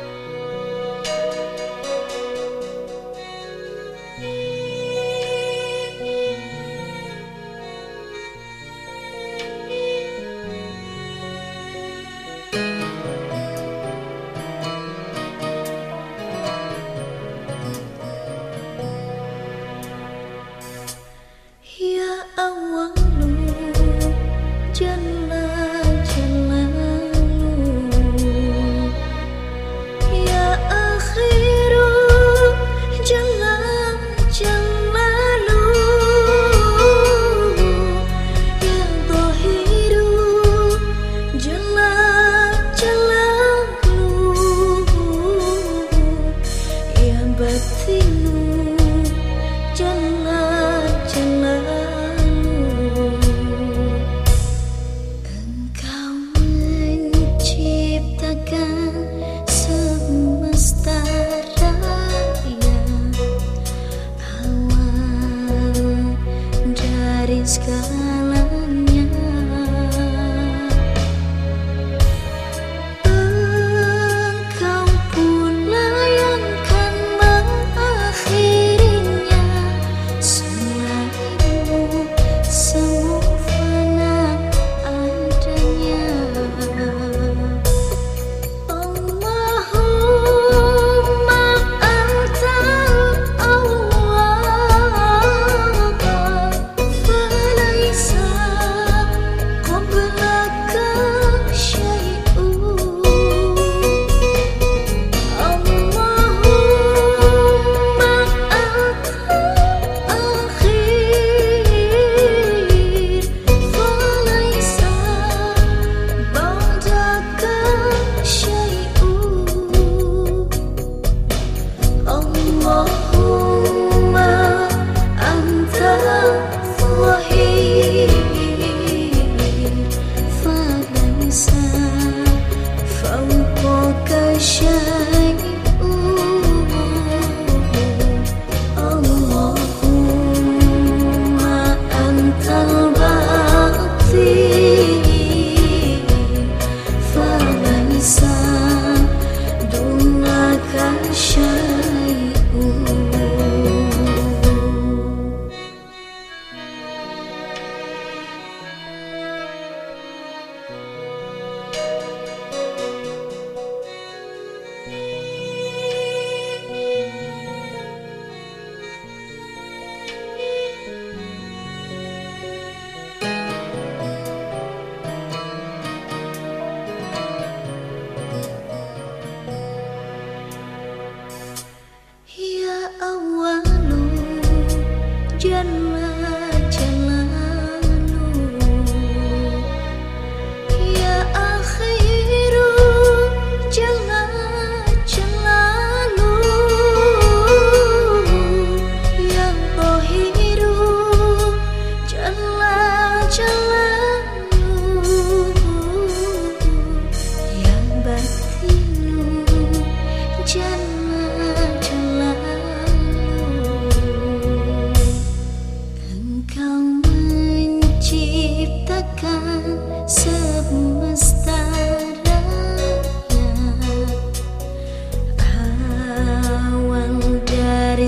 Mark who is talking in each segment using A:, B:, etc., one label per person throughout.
A: 了。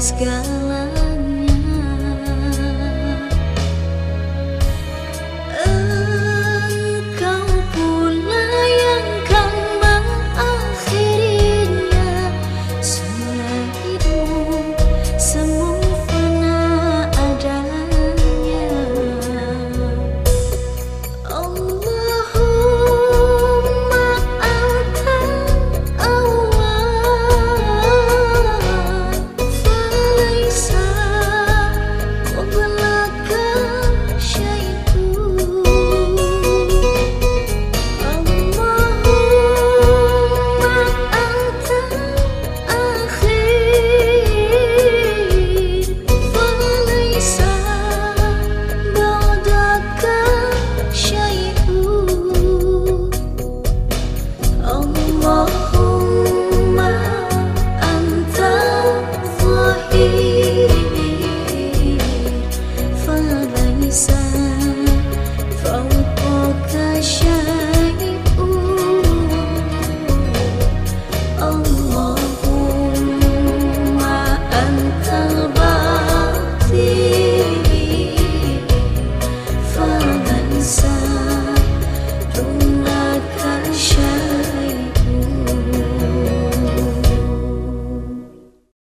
A: sky